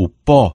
不报